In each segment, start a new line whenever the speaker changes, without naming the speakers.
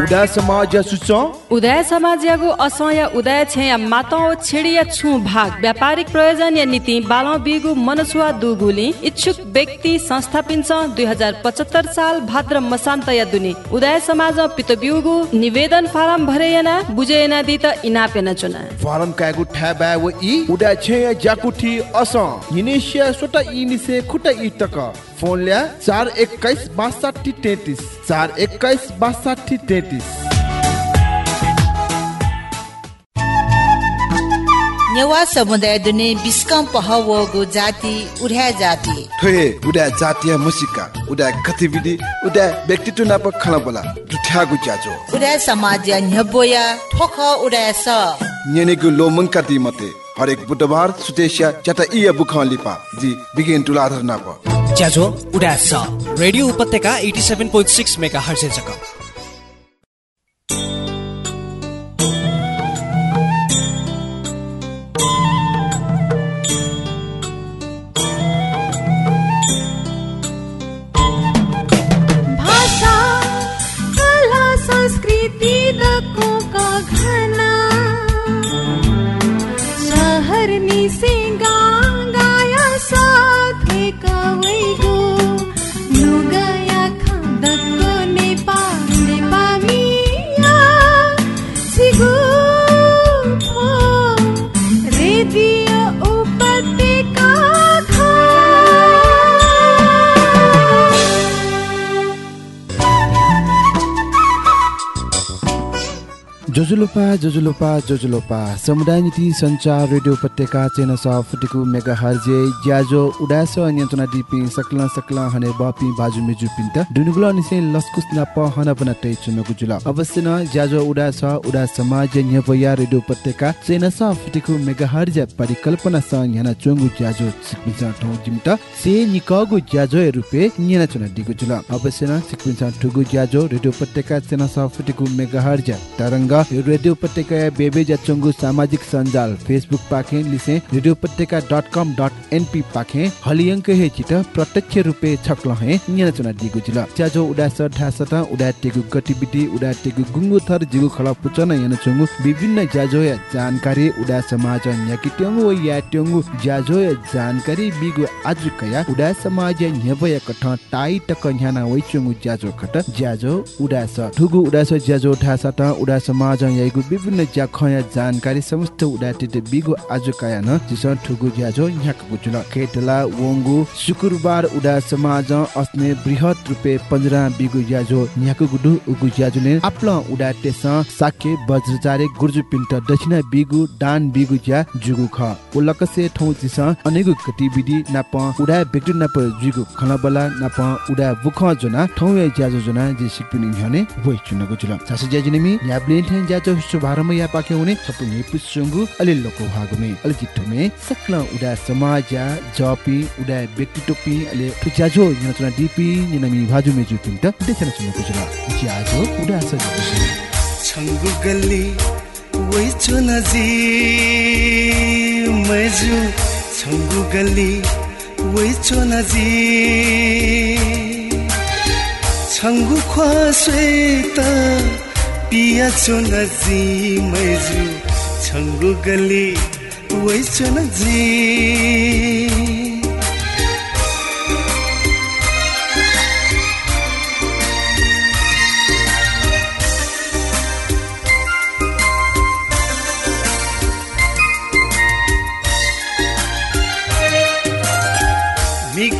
उडा समाज सुच।
उदय समाज यागु असय उदय मातौ छिडी या छु भाग। व्यापारिक प्रयोजन या नीति बालौ बिगु मनसुवा दुगुली। इच्छुक व्यक्ति संस्था पिन्छ 2075 साल भाद्र मसान्त या दुनी। उदय समाज पित बिउगु निवेदन फारम भरे याना बुझे याना दि त इना पेना चुना।
फारम कागु ठ्याबा व इ उडा छे जाकुठी अस। हिनेशिया सोटा इ निसे खुटा इ तक फोन ल्या चार एक्काइस बासठी तेत्तिस चार एक्काइस बासठी तेत्तिस
नेवा समुदाय दुने बिस्कम पहवगु जाति उड्या जाति
ठोहे उडा जातीय मुसिका उडा गतिविधि उडा व्यक्तित्व नाप खला बोला दुठ्यागु ज्याजो
उड्या समाज न्यबोया ठोख उड्या स
नेनेगु लोमंका दी मते हरेक बुधबार सुतेशिया चटा इया बुखान लिपा। जी बिगिन टुलाधर नाप
ज्याजो उडास रेडियो उपत्यका 87.6 मेगाहर्ज जक
भाषा कला संस्कृति
जोजुलोपा जोजुलोपा जोजुलोपा समुदाय नीति संचार रेडियो उपत्यका चेन फुटेको मेगा हर्जे ज्याजो उडास नियन्त्रणा डिपि सकल सकल हने बपि बाजु मेजु पिन्त दुनुगुल निसे लस्कुस न प हन बन तै चुनको जुल अवश्य न ज्याजो उडास उडा समाज न्यपया रेडियो उपत्यका चेन फुटेको मेगा हर्जे परिकल्पना स न्याना चोंगु ज्याजो सिकपिन्छ ठौ जिमट से निकगु ज्याजो रुपे न्याना चुना दिगु जुल अवश्य न सिकपिन्छ ठुगु ज्याजो रेडियो उपत्यका चेन फुटेको मेगा हर्जे तरंग रेडियो उपत्यका बेबे जचंगु सामाजिक सञ्जाल फेसबुक पाखे लिसे रेडियो उपत्यका डट कम डट एनपी पाखे हलियंक हे चित प्रत्यक्ष रूपे छक्ल हे चुना दिगु जिल च्याजो उडा स ठासत उडा टेगु गतिविधि उडा टेगु गुंगु थर जिगु खला पुचन याना चंगु विभिन्न ज्याजो या जानकारी उडा समाज न्याकि ट्यंगु व या ट्यंगु ज्याजो या जानकारी बिगु आज कया उडा समाज न्यबय कठ टाइ टक न्याना वइ चंगु ज्याजो खट ज्याजो उडा स ठुगु उडा स ज्याजो ठासत उडा समाज याइगु विभिन्न ज्याखया जानकारी समस्त उडा टेटे बिगु आज कया न जिस ठुगु ज्याजो न्याक गुजुल खेटला वंगु शुक्रबार उडा समाज अस्ने बृहत रूपे पन्जरा बिगु ज्याजो न्याक गुडु उगु ज्याजुले आपला उडा टेस साके बज्रचारे गुर्जु पिन्ट दक्षिण बिगु दान बिगु ज्या जुगु ख उलकसे ठौ जिस अनेगु गतिविधि नाप उडा बेगु नाप जुगु खलबला नाप उडा बुख जना ठौ या ज्याजो जना जे सिपिनि हने वइ चुनको जुल सासु ज्याजिनेमी याब्ले ठेन ज्याजो शुभारम्भ या पाके हुने छपु ने पुसुंगु अलि लोको भागुमे। अलि जिट्टुमे सक्ल उडा समाज जपी उडा व्यक्ति टोपी अलि ज्याजो न्यतना डिपी निनमी भाजु मेजु पिन्ट देसन चुनको जुल ज्याजो उडा सजु
छङ्गु गल्ली वै चुनजी मैजु छङ्गु गल्ली वै चुनजी छङ्गु ख्वासै त पिया चुनजी मैजु छङ्गु गल्ली वै चुनजी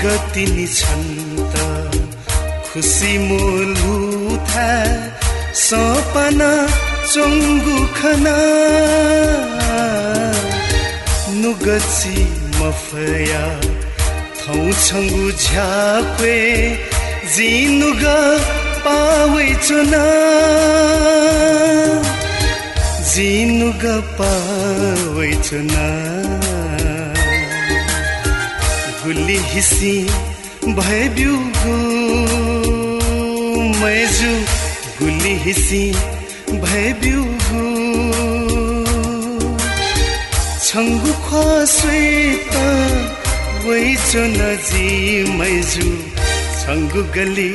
गतिनी छन् त खुसी मोलुथा सपना चोङ्गु खना। नुगची मफया थौ छङ्गु झ्याक्वे जिनुग पावै चुना। जिनुग पावै चुना। गुली हिसी बिउगु मैजु गुली हिसी बिउगु छङ्गु ख्वासै त वैचो नजी मैजु छङ्गु गली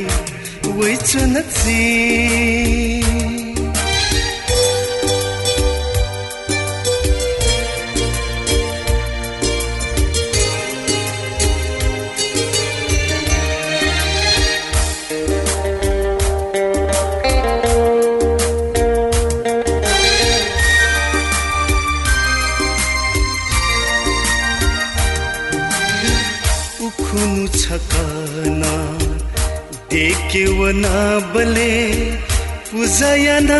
वैचो नजी बले पुजायाना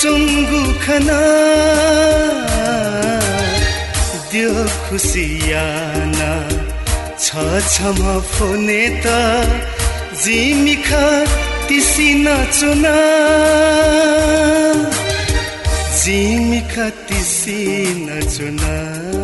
चुङ्गु खना। त्यो खुसियाना छ छमा फोने त जिमिखा तिसी नचुना। जिमिखा तिसी नचुना।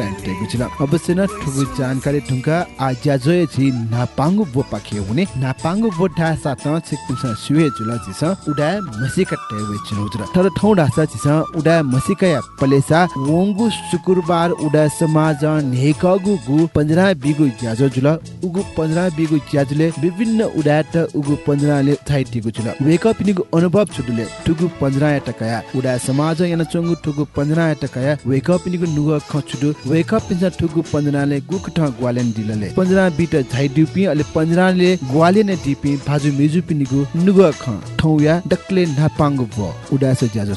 टेगु छिला अवश्य न ठुगु जानकारी ठुंका आज्या जोय छि नापांगु बो पाखे हुने नापांगु बो ठा सात छिकुस सुए जुल जिस उडा मसिका टेवे छिनुजुर तर ठौ डासा जिस उडा मसिका या पलेसा वंगु शुक्रबार उडा समाज नेकगु गु 15 बिगु ज्याजो जुल उगु 15 बिगु ज्याजुले विभिन्न उडाट उगु 15 ले थाइटिगु जुल। वेकअप निगु अनुभव छुडुले ठुगु 15 टकया। उडा समाज याना चंगु ठुगु 15 टकया। वेकअप निगु नुग खचुडु वेकअप पिन्छ ठुगु 15 ले गुक ठ ग्वालेन दिलले 15 बिट झाइ अले 15 ले ग्वाले ने डिपि भाजु मेजु पिनिगु नुग ख ठौया डक्ले नापांगु ब उडा से ज्याजो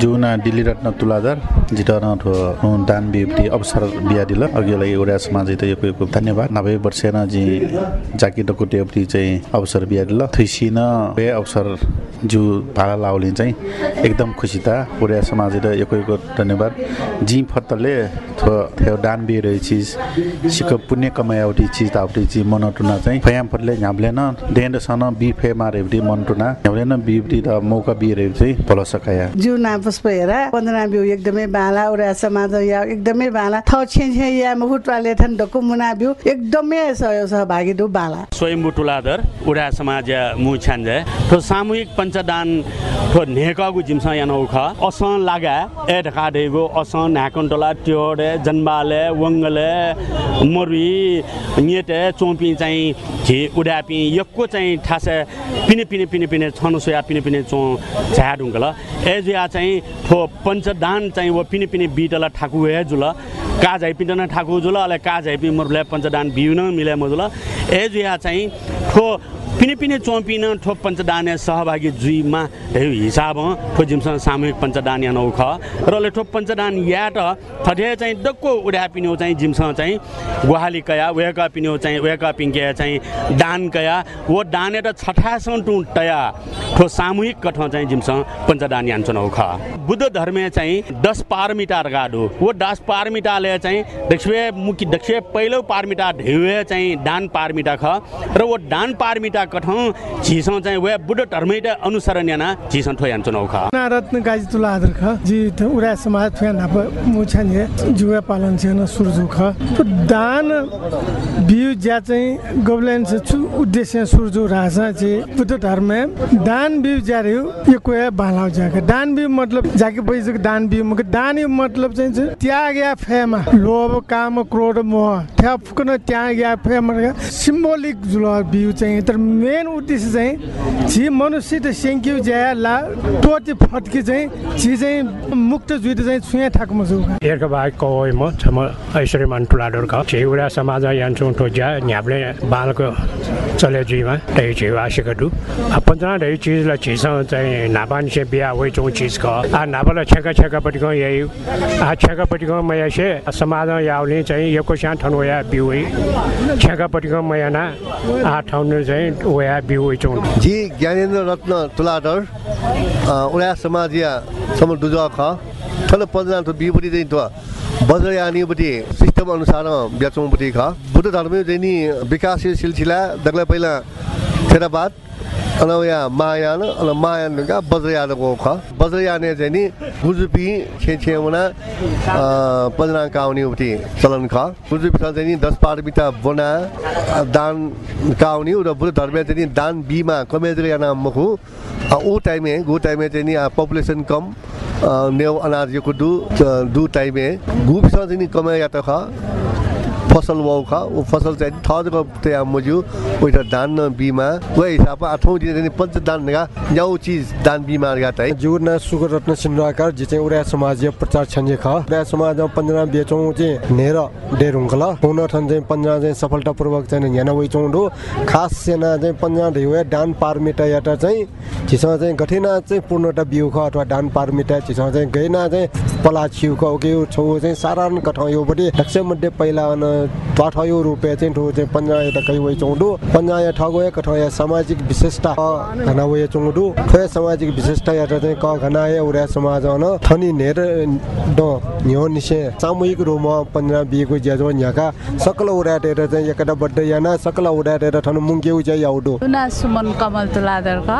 जुना दिल्ली रत्न तुलाधर जिटन दान बिप्ति अवसर बिहा दिल अघि लागि एउटा समाज यो धन्यवाद। नभए वर्षेन जी जाकी डकुटे अपति चाहिँ अवसर बिहा दिल थैसिन बे अवसर जु भाडा लाउले चाहिँ एकदम खुसी त ओडिया समाज त यो को धन्यवाद। जी फतले थो दान बि रहे चिज सिक पुण्य कमायाउटी चिज ताउटी चिज मनटुना चाहिँ। फयाम फतले न्याब्ले न डेन्ड सन बि फे मारेवटी मनटुना। न्याब्ले न बिप्ति त मौका बि चाहिँ भलो सकाया
जिउ नापस हेर पन्ध्र बिउ एकदमै बाला उडा समाज या एकदमै बाला। थ छे छे या मुहुट वाले थन डकु मुना बिउ एकदमै सहभागी दु बाला।
स्वयं टुलाधर उडा समाज मु छ्यान्जे ठो सामूहिक पञ्चदान ठो नेकगु जिमस यान उख अस लागा ए ढका देगो अस नाकन्टोला ट्योडे जन्बाले वंगले मरुई नियते चोपी चाहिँ झि उडापी यक्को चाहिँ ठासे पिने पिने पिने पिने छनु सोया पिने पिने चो झ्या ढुङ्गल एजुया चाहिँ ठो पञ्चदान चाहिँ वो पिने पिने बिटला ठाकु हे जुल। का झै पिन्टन ठाकु जुल अले का झै पि मरुले पञ्चदान बिउ न मिले मजुल। एजुया चाहिँ ठो पिने पिने चोपिन ठो पञ्चदान सहभागी जुइमा हिसाब ठो जिमसँग सामूहिक पञ्चदान या नौख र ले ठो पञ्चदान याट थठे चाहिँ डक्को उडा पिन्यो चाहिँ जिमसँग चाहिँ गुहाली कया वेका पिन्यो चाहिँ वेका पिङ्के चाहिँ दान कया। वो दाने त छठासौँ टु टया। ठो सामूहिक कठ चाहिँ जिमसँग पञ्चदान यान्छ नौख बुद्ध धर्म चाहिँ दस पारमिटा गाडो। वो दस पारमिटाले चाहिँ दक्षिण मुखी दक्षिण पहिलो पारमिटा ढेउ चाहिँ दान पारमिटा ख। र वो दान पारमिटा कठौँ झिसौँ चाहिँ वे बुढ धर्मैट अनुसरण याना झिसौँ ठोयान चुनाउ ख
ना रत्न गाजी तुला आदर ख। जी उडा समाज फेन नाप मुछन हे जुवा पालन छन सुरजु ख। तो दान बिउ ज्या चाहिँ गबलेन छु उद्देश्य सुरजु राजा चाहिँ बुद्ध धर्म दान बिउ ज्या रह्यो यो कोया बालाउ जाके दान बिउ मतलब जाके पैसा दान बिउ मग दान मतलब चाहिँ त्याग या फेमा। लोभ काम क्रोध मोह। त्या फुकन त्याग या फेमा सिम्बोलिक जुल बिउ चाहिँ तर मेन उद्देश्य चाहिँ झी मनुष्य त सेङ्क्यु ज्या ला टोटी फट्की चाहिँ झी चाहिँ मुक्त जुइट चाहिँ छुया ठाकुमा छु
एरका बाहेक कवै म छम ऐश्वर्य मान टुलाडोर का छेउडा समाज यान्छु ठो ज्या न्याबले बालको चले जुइमा तै छेउ आसेको पन्जना दै चीज ला चीज चाहिँ नापान से बिया वइ चौ चीज का। आ नाबला छेका छेका पटिको यही आ छेका पटिको मया से समाज याउने चाहिँ यको स्यान ठन या छेका पटिको मया ना आ ठाउँ चाहिँ वया बिउ चौ
जी ज्ञानेन्द्र रत्न तुलाधर उडा समाजिया सम दुजा ख थल पन्जना तो बिपति चाहिँ तो बज्रयानीपट्टि सिस्टम अनुसार ब्याचौँपट्टि ख बुद्ध धर्म चाहिँ नि विकासशील सिलसिला दग्ला पहिला थेराबाद अनि यहाँ महायान अनि महायान का वज्रयानको ख वज्रयाने चाहिँ नि गुजुपी छे छेउना पन्जना काउनीपट्टि चलन ख गुजुपी चाहिँ नि दस पारमिता बोना दान काउनी र बुद्ध धर्म चाहिँ नि दान बीमा कमेजर याना मुखु ऊ टाइमे गु टाइमे चाहिँ नि पपुलेसन कम नेउ अनाज यो दु दु टाइमे गु पिसा चाहिँ नि कमे या त ख फसल वाउ ख ऊ फसल चाहिँ थको त्यहाँ मुजु उइटा दान बिमा। वे हिसाबमा आठौँ दिन पञ्च दान का न्याउ चिज दान बिमा गा तै
जुना सुगर रत्न सिन्राकार जे चाहिँ उडा समाज प्रचार छन्जे ख। उडा समाज पन्ध्र बेचौँ चाहिँ नेर डेर हुङ्कल हुन ठन चाहिँ पन्ध्र चाहिँ सफलतापूर्वक चाहिँ न्याना वइचौँ डो। खास सेना चाहिँ पन्ध्र ढेउ डान पारमिटा याटा चाहिँ छिसँग चाहिँ गठिना चाहिँ पूर्णता बिउ ख अथवा डान पारमिटा छिसँग चाहिँ गैना चाहिँ पला छिउ ख। ओके छौ चाहिँ सारान कठाउँ यो बढी लक्ष्य मध्ये पहिला अन त्वाठयो रुपियाँ चाहिँ ठो चाहिँ पन्ध्र एउटा कै वइ चौडो पन्ध्र या ठगो या कठाउँ या सामाजिक विशेषता घना वय चौडो। ठो सामाजिक विशेषता या चाहिँ क घना या उडा समाज अन थनी नेर ड न्यो निसे सामूहिक रूपमा पन्ध्र बिएको ज्याजो न्याका। सकल उडाटेर चाहिँ एकटा बड्डे याना। सकल उडाटेर ठन मुङ्ग्यौ चाहिँ याउडो
उना सुमन कमल तुलाधरका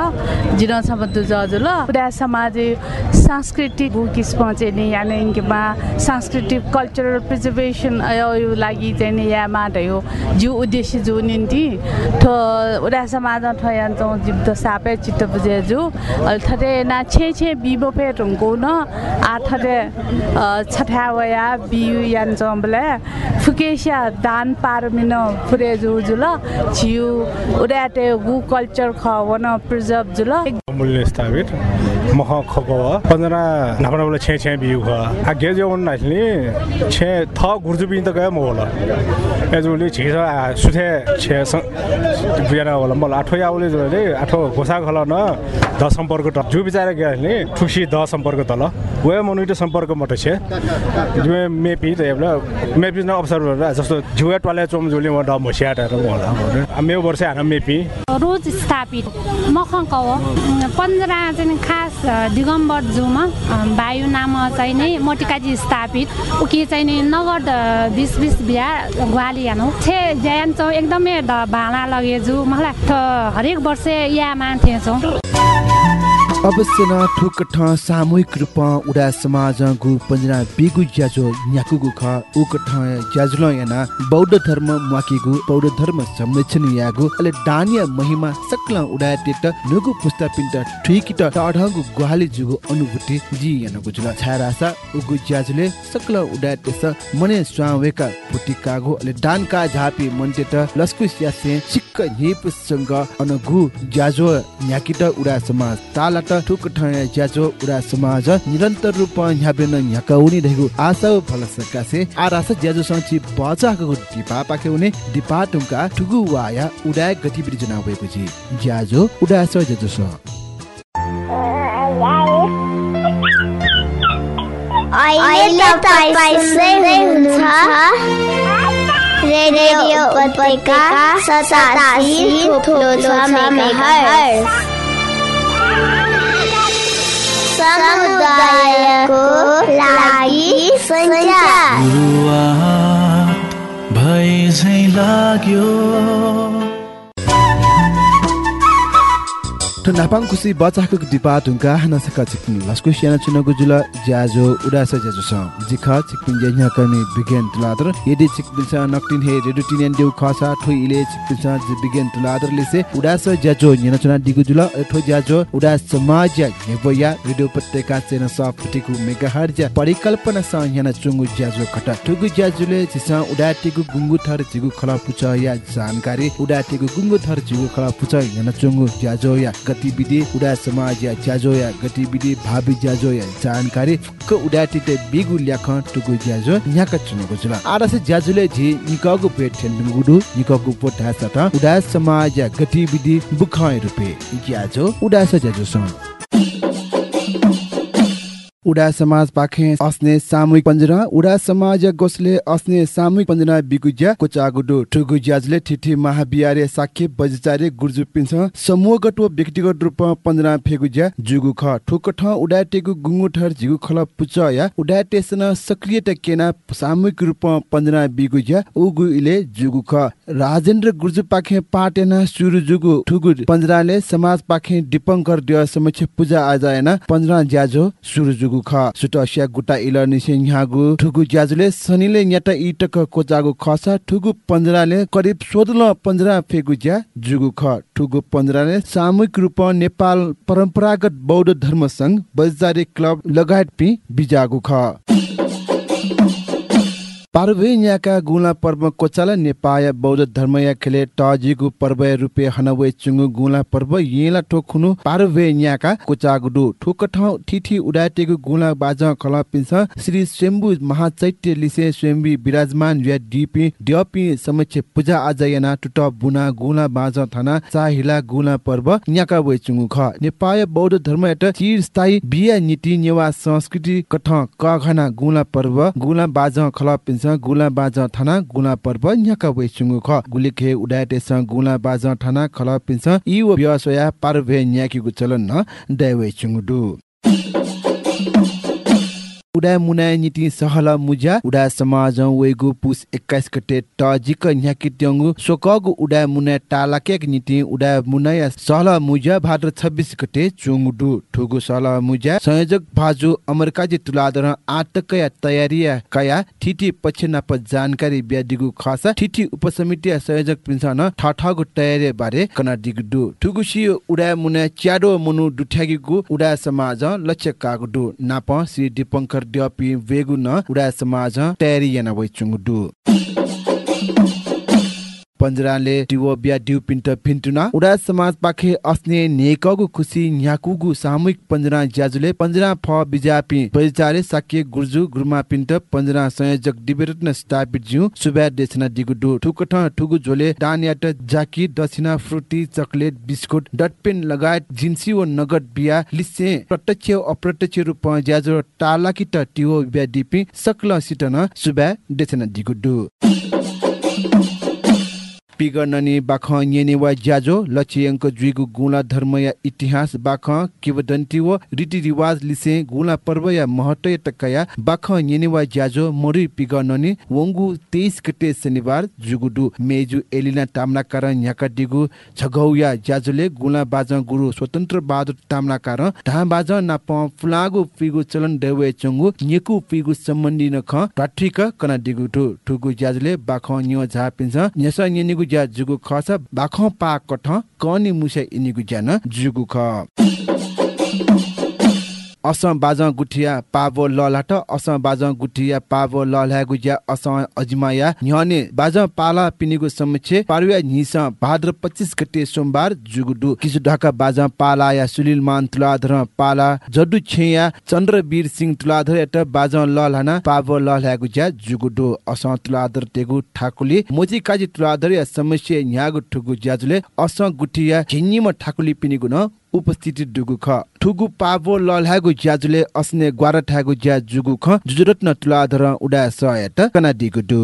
जिन सम्बन्ध जजुल। उडा समाज सांस्कृतिक पहुँचे नि यानी इनकेमा सांस्कृतिक कल्चरल प्रिजर्भेसन यो लागि चाहिँ नि या माटयो जिउ उद्देश्य जो निम्ति ठो उडा समाज ठयान्छौँ जिब त सापे चित्त बुझे जु थटे ना छे छे बिबो पे न आ थटे छठा वया बियु यान्छौँ बोले फुकेसिया दान पार मिन फुरे जु जुल जिउ उडा ते गु कल्चर ख वन प्रिजर्भ जुल
मूल्य स्थापित मख खगव पन्ध्र नापना बोले छे छे बिउ ख आ गे जो उन नाइसले छे थ गुर्जु बिन त गए म होला एजुले छिस सुथे छे बियाना होला मल आठो याउले जोले आठो घोसा खल न द सम्पर्क त जु बिचारा गए ठुसी द सम्पर्क तल वे मनुइट सम्पर्क मत छे जुए मेपी त मेपी न अवसर जस्तो जुए टले चोम जुले म द मसिया त होला मे वर्ष हाना मेपी
रोज स्थापित मखक पन्ध्र चाहिँ खास दिगम्बर जुमा वायु नाम चाहिँ नै मोटिकाजी स्थापित उकि चाहिँ नि नगद बिस बिस बिहा ग्वाली हानु छे ज्यान चौ एकदमै भाँडा लगे जु मलाई त हरेक वर्ष या मान्थे छौँ
अवश्य न सामूहिक रूपमा उडा समाज गु पन्जना बिगु ज्याजो न्याकुगु ख उक ज्याजुल याना बौद्ध धर्म मुआकिगु बौद्ध धर्म संरक्षण यागु अले दानिया महिमा सकल उडा टेट नुगु पुस्ता पिन्ट ठिकिट टढगु गुहाली जुगु अनुभूति जी याना गुजुल छारासा उगु ज्याजुले सकल उडा टेस मने स्वावेका पुटिकागु अले दानका झापी मन्टेट लस्कु स्यासे सिक्क हिप संग अनगु ज्याजो न्याकिट उडा समाज तालाट ठुक ठय ज्याजो उडा समाज निरन्तर रूपमा ह्याबेन ह्याकाउनी रहेको आशा फल सकासे आरासा ज्याजो संची बचाको दिपा पाके हुने दिपा टुङ्का ठुगु वाया उडा गतिविधि जना भएको छ ज्याजो उडा स ज्याजो स
अहिले तपाईँ सुन्दै हुनुहुन्छ रेडियो उपत्यका सतासी थोप्लो छ मेगाहर्ज समुदायको लागि सञ्चार।
झै लाग्यो।
ठण्डापाङ खुसी बच्चाको डिपा ढुङ्गा हानासका छिक्पिङ लस्कु सेना चुनको जुल ज्याजो उडास ज्याजो छ जिख छिक्पिङ ज्याझ्या कर्मी विज्ञान तुलादर यदि छिक्पिङ छ नक्टिन हे रेडु टिनियन देउ खसा ठो इले छिक्पिङ छ विज्ञान तुलादर लिसे उडास ज्याजो निनाचुना डिगु जुल ठो ज्याजो उडास समा ज्या नेबया रेडु पत्तेका चेन स फटिकु मेगाहर ज्या परिकल्पना स याना चुंगु ज्याजो खटा ठुगु ज्याजुले छिस उडाटिगु गुंगु थर जिगु खला पुच या जानकारी उडाटिगु गुंगु थर जिगु खला पुच याना चुंगु ज्याजो या गतिविधि उडा समाज या ज्याजो या गतिविधि भावी ज्याजो या जानकारी क उडाटिते बिगु ल्याख टुगु ज्याजो न्याक चुनुगु जुल आरसे ज्याजुले झि निकगु पेट ठेन्डुगुडु निकगु पोटा सत उडा समाज या गतिविधि बुखाय रुपे ज्याजो उडा स ज्याजो स उडा समाज पाखे अस्ने सामूहिक पन्जना उडा समाज गोसले अस्ने सामूहिक पन्जना बिगुज्या। कोचागुडु ठुगु ज्याजले ठिठी महाबियारे साखे बजचारे गुर्जु पिन्छ। समूहगत व व्यक्तिगत रूपमा पन्जना फेगुज्या। जुगु ख ठुक ठ उडा टेगु गुंगु ठर जिगु खल पुच या उडा टेसन सक्रिय त सामूहिक रूपमा पन्जना बिगुज्या। उगु इले जुगु ख। राजेन्द्र गुर्जु पाखे पाटेना सुरु जुगु ठुगु पन्जराले समाज पाखे दीपंकर देव समक्ष पूजा आजायना। पन्जना ज्याजो सुरु जुगु। ख सुटसिया गुटा इल निसे न्यागु ठुगु ज्याजुले सनीले न्याटा इटक कोचागु खसा ठुगु पन्जराले करिब सोह्र पन्जरा फेगु ज्या जुगु ख ठुगु पन्जराले सामूहिक रूपमा नेपाल परम्परागत बौद्ध धर्म संघ बजारे क्लब लगायत पि बिजागु ख पार्वे न्याका गुला पर्व कोचाला नेपाल बौद्ध धर्मया खेले टजिगु पर्व रुपे हनवे चुंगु गुला पर्व येला ठोकुनु पार्वे न्याका कोचागुडु ठोक ठाउँ ठिठी उडाटेगु गुला बाज खल पिन्छ श्री स्वयम्बु महाचैत्य लिसे स्वयम्बी विराजमान या डिपी डिपी समक्ष पूजा आज याना टुट बुना गुला बाज थाना चाहिला गुला पर्व न्याका वे चुंगु ख नेपाल बौद्ध धर्म एट चिर स्थायी बिया नीति नेवा संस्कृति कठ क घना गुला पर्व गुला बाज खल पिन्छ गुला बाज थाना गुला पर्व न्याका वे चुंगु ख। गुलिखे उडाटे स गुला बाज थाना खल पिन्छ। इ व्यवसाय पार्वे न्याकीगु चलन न दैवे चुंगु दु उडा मुना नीति सहल मुजा उडा समाज वेगु पुस 21 गते टजिक न्याकी ट्यंगु सोकगु उडा मुना टालाकेक नीति उडा मुना सहल मुजा भाद्र 26 गते चुङडु ठुगु सहल मुजा संयोजक भाजु अमेरिका जि तुलादर आटक या तयारी कया ठिठी पछिना प जानकारी ब्यादिगु खासा ठिठी उपसमिति संयोजक पिन्सन ठठगु तयारी बारे कना दिगु ठुगु सि उडा मुना च्याडो मुनु दुठ्यागीगु उडा समाज लक्ष्य कागु नाप श्री दीपङ्कर ड्यपी वेगु न उडा समाज तयारी याना टिवो बिया डिउ पिन्ट फिन्टुना उडा समाज पाखे अस्ने नेकगु खुसी न्याकुगु सामूहिक पन्जरा ज्याजुले पन्जरा फ बिजापि परिचारे साके गुर्जु गुरुमा पिन्ट पन्जरा संयोजक दिबेरत्न स्थापित ज्यू। सुब्या देशना दिगुडु ठुकठ ठुगु झोले दानयाट जाकी दक्षिणा फ्रुटी चकलेट बिस्कुट डटपेन लगायत जिन्सी व नगद बिया लिसे प्रत्यक्ष अप्रत्यक्ष रूप ज्याजो टालाकिट टिवो बिया डिपि सक्ल सिटन सुब्या देशना दिगुडु पिगर्ननी बाख न्येने वा ज्याजो लचियंक जुइगु गुला धर्म या इतिहास बाख किवदन्ती व रीतिरिवाज लिसे गुला पर्व या महत्व या टकया बाख न्येने वा ज्याजो मरि पिगर्ननी वंगु 23 गते शनिबार जुगुडु मेजु एलिना तामना कारण याका दिगु झगौ या ज्याजोले गुला बाज गुरु स्वतन्त्र बहादुर तामना कार ढा बाज नाप फुलागु पिगु चलन देवे चंगु न्यकु पिगु सम्बन्धी नख टाठिक कना दिगु ठुगु ज्याजोले बाख न्यो झा पिन्छ न्यस न्यनिगु ज्या जुगु खस बाख पा कठ कनि मुसे इनिगु ज्यान जुगु ख असम बाजा गुठिया पावो ललाट असम बाजा गुठिया पावो लला गुज्या असम अजमाया न्याने बाजा पाला पिनिगु समक्ष पारुया निस भाद्र 25 गते सोमबार जुगुडु। किसु ढाका बाजा पाला या सुलिल मान तुलाधर पाला जडु छेया चन्द्रवीर सिंह तुलाधर एट बाजा ललाना पावो लला गुज्या जुगुडु। असम तुलाधर तेगु ठाकुली मोची काजी तुलाधर या समस्या न्यागु ठुगु ज्याजुले असम गुठिया झिन्नीम ठाकुली पिनिगु न उपस्थिति डुगु ख। ठुगु पावो लल्हागु ज्याजुले अस्ने ग्वारा ठागु ज्या जुगु ख। जुजुरत्न तुलाधर उडा सयत कना दिगु दु।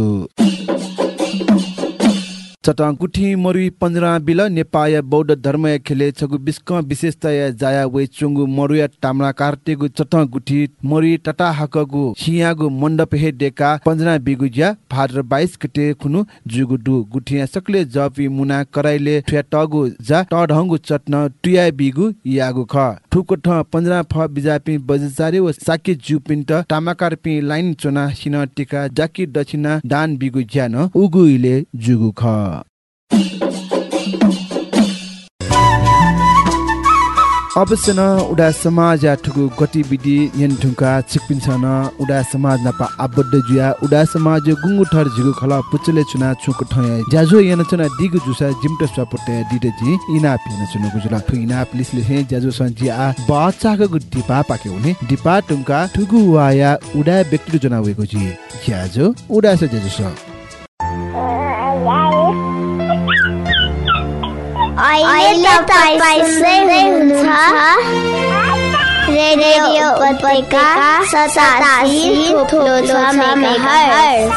चटङ गुठी मरुई पन्जरा बिल नेपाल बौद्ध धर्म खेले छगु बिस्क विशेषता जाया वे चुंगु मरुया तामला कार्तेगु चटङ गुठी मरुई टाटा हकगु छियागु मण्डप हे डेका पन्जरा बिगुज्या भाद्र 22 गते खुनु जुगु दु गुठिया सकले जपि मुना कराइले ठ्या टगु जा टढंगु चट्न टुया बिगु यागु ख। ठुको ठ पन्जरा फ बिजापि बजारे व साके जुपिन्ट तामाकार पि लाइन चोना सिन टिका जाकी दक्षिणा दान बिगु ज्यान उगु इले जुगु ख। अवश्य उडा समाज या ठुकु गतिविधि यन ढुङ्का छिकपिन्छ न उडा समाज नपा आबद्ध जुया उडा समाज गुङ्गु ठर झिगु खला पुचले चुना छुक ठय ज्याजो यन चना दिगु जुसा जिमट दिदे जि इना पिन चुनु गुजुला थु इना प्लिसले हे ज्याजो सन्जि आ बाचाको गु दिपा पाके हुने दिपा टुङ्का ठुगु वाया उडा व्यक्ति जना वेगु जि ज्याजो उडा से ज्याजो
अहिले तपाईँ सुन्दै हुनुहुन्छ रेडियो उपत्यका सतासी थोप्लो छ मेगाहर्ज।